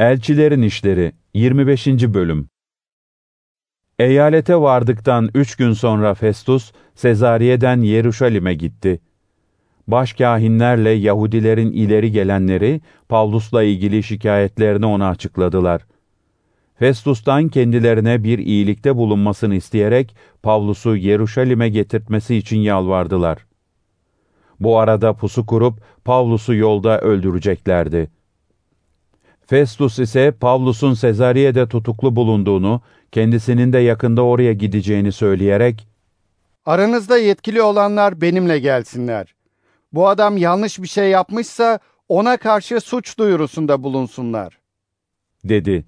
Elçilerin İşleri 25. Bölüm Eyalete vardıktan üç gün sonra Festus, Sezariye'den Yeruşalim'e gitti. Başkâhinlerle Yahudilerin ileri gelenleri, Pavlus'la ilgili şikayetlerini ona açıkladılar. Festus'tan kendilerine bir iyilikte bulunmasını isteyerek, Pavlus'u Yeruşalim'e getirtmesi için yalvardılar. Bu arada pusu kurup, Pavlus'u yolda öldüreceklerdi. Festus ise Pavlus'un Sezariye'de tutuklu bulunduğunu, kendisinin de yakında oraya gideceğini söyleyerek, Aranızda yetkili olanlar benimle gelsinler. Bu adam yanlış bir şey yapmışsa ona karşı suç duyurusunda bulunsunlar. dedi.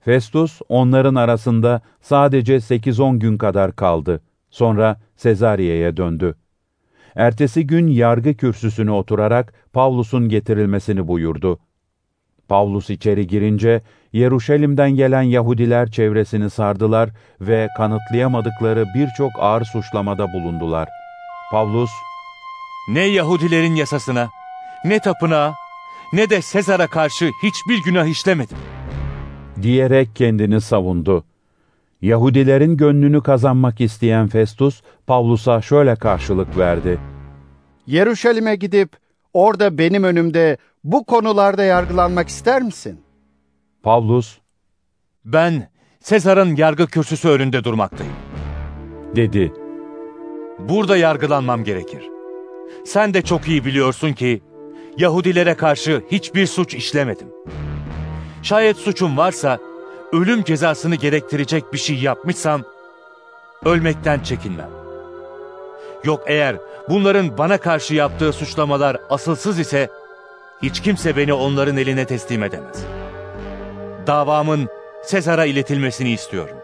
Festus onların arasında sadece 8-10 gün kadar kaldı. Sonra Sezariye'ye döndü. Ertesi gün yargı kürsüsüne oturarak Pavlus'un getirilmesini buyurdu. Pavlus içeri girince Yeruşalim'den gelen Yahudiler çevresini sardılar ve kanıtlayamadıkları birçok ağır suçlamada bulundular. Pavlus, Ne Yahudilerin yasasına, ne tapınağa, ne de Sezar'a karşı hiçbir günah işlemedim. diyerek kendini savundu. Yahudilerin gönlünü kazanmak isteyen Festus, Pavlus'a şöyle karşılık verdi. Yeruşalim'e gidip orada benim önümde bu konularda yargılanmak ister misin? Pavlus, Ben Sezar'ın yargı kürsüsü önünde durmaktayım. dedi. Burada yargılanmam gerekir. Sen de çok iyi biliyorsun ki Yahudilere karşı hiçbir suç işlemedim. Şayet suçum varsa ölüm cezasını gerektirecek bir şey yapmışsam ölmekten çekinmem. Yok eğer bunların bana karşı yaptığı suçlamalar asılsız ise hiç kimse beni onların eline teslim edemez. Davamın Sezar'a iletilmesini istiyorum.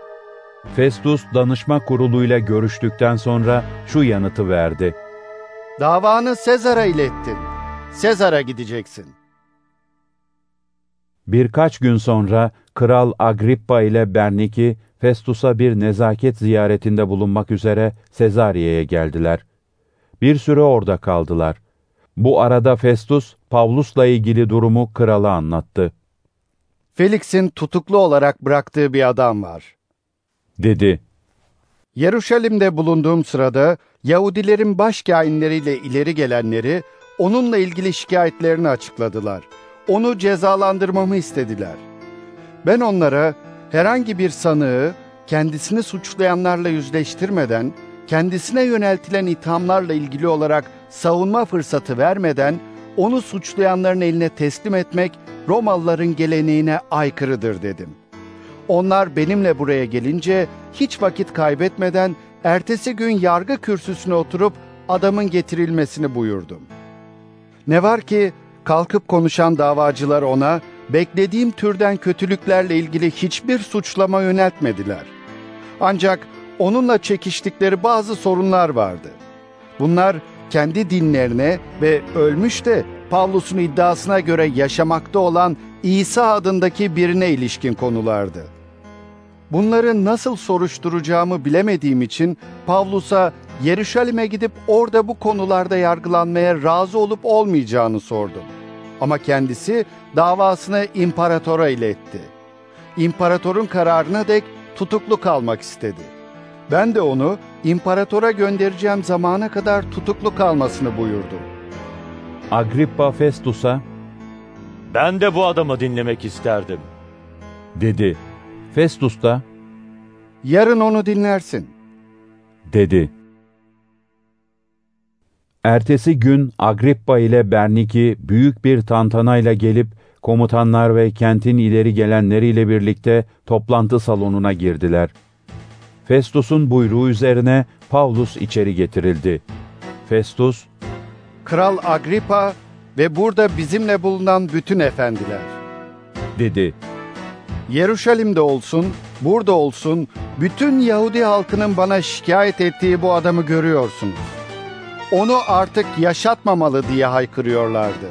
Festus danışma kuruluyla görüştükten sonra şu yanıtı verdi. Davanı Sezar'a ilettin. Sezar'a gideceksin. Birkaç gün sonra Kral Agrippa ile Berniki Festus'a bir nezaket ziyaretinde bulunmak üzere Sezariye'ye geldiler. Bir süre orada kaldılar. Bu arada Festus, Pavlus'la ilgili durumu krala anlattı. Felix'in tutuklu olarak bıraktığı bir adam var. Dedi, Yeruşalim'de bulunduğum sırada Yahudilerin başkâhinleriyle ileri gelenleri onunla ilgili şikayetlerini açıkladılar. Onu cezalandırmamı istediler. Ben onlara herhangi bir sanığı kendisini suçlayanlarla yüzleştirmeden, kendisine yöneltilen ithamlarla ilgili olarak savunma fırsatı vermeden onu suçlayanların eline teslim etmek Romalıların geleneğine aykırıdır dedim. Onlar benimle buraya gelince hiç vakit kaybetmeden ertesi gün yargı kürsüsüne oturup adamın getirilmesini buyurdum. Ne var ki kalkıp konuşan davacılar ona beklediğim türden kötülüklerle ilgili hiçbir suçlama yöneltmediler. Ancak onunla çekiştikleri bazı sorunlar vardı. Bunlar kendi dinlerine ve ölmüş de Pavlus'un iddiasına göre yaşamakta olan İsa adındaki birine ilişkin konulardı. Bunları nasıl soruşturacağımı bilemediğim için Pavlus'a Yeruşalim'e gidip orada bu konularda yargılanmaya razı olup olmayacağını sordum. Ama kendisi davasını imparatora iletti. İmparatorun kararına dek tutuklu kalmak istedi. Ben de onu imparatora göndereceğim zamana kadar tutuklu kalmasını buyurdum. Agrippa Festus'a, Ben de bu adamı dinlemek isterdim. dedi. Festus da, Yarın onu dinlersin. dedi. Ertesi gün Agrippa ile Berniki büyük bir tantanayla gelip komutanlar ve kentin ileri gelenleriyle birlikte toplantı salonuna girdiler. Festus'un buyruğu üzerine Pavlus içeri getirildi. Festus, Kral Agrippa ve burada bizimle bulunan bütün efendiler. dedi. Yeruşalim'de olsun, burada olsun, bütün Yahudi halkının bana şikayet ettiği bu adamı görüyorsunuz. Onu artık yaşatmamalı diye haykırıyorlardı.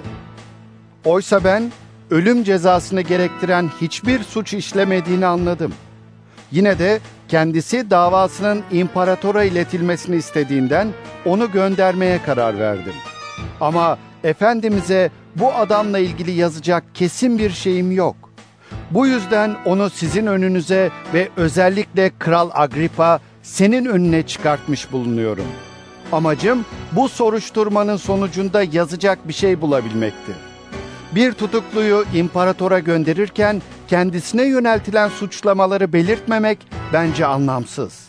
Oysa ben ölüm cezasını gerektiren hiçbir suç işlemediğini anladım. Yine de kendisi davasının imparatora iletilmesini istediğinden onu göndermeye karar verdim. Ama Efendimiz'e bu adamla ilgili yazacak kesin bir şeyim yok. Bu yüzden onu sizin önünüze ve özellikle Kral Agripa senin önüne çıkartmış bulunuyorum. Amacım bu soruşturmanın sonucunda yazacak bir şey bulabilmektir. Bir tutukluyu imparatora gönderirken kendisine yöneltilen suçlamaları belirtmemek bence anlamsız.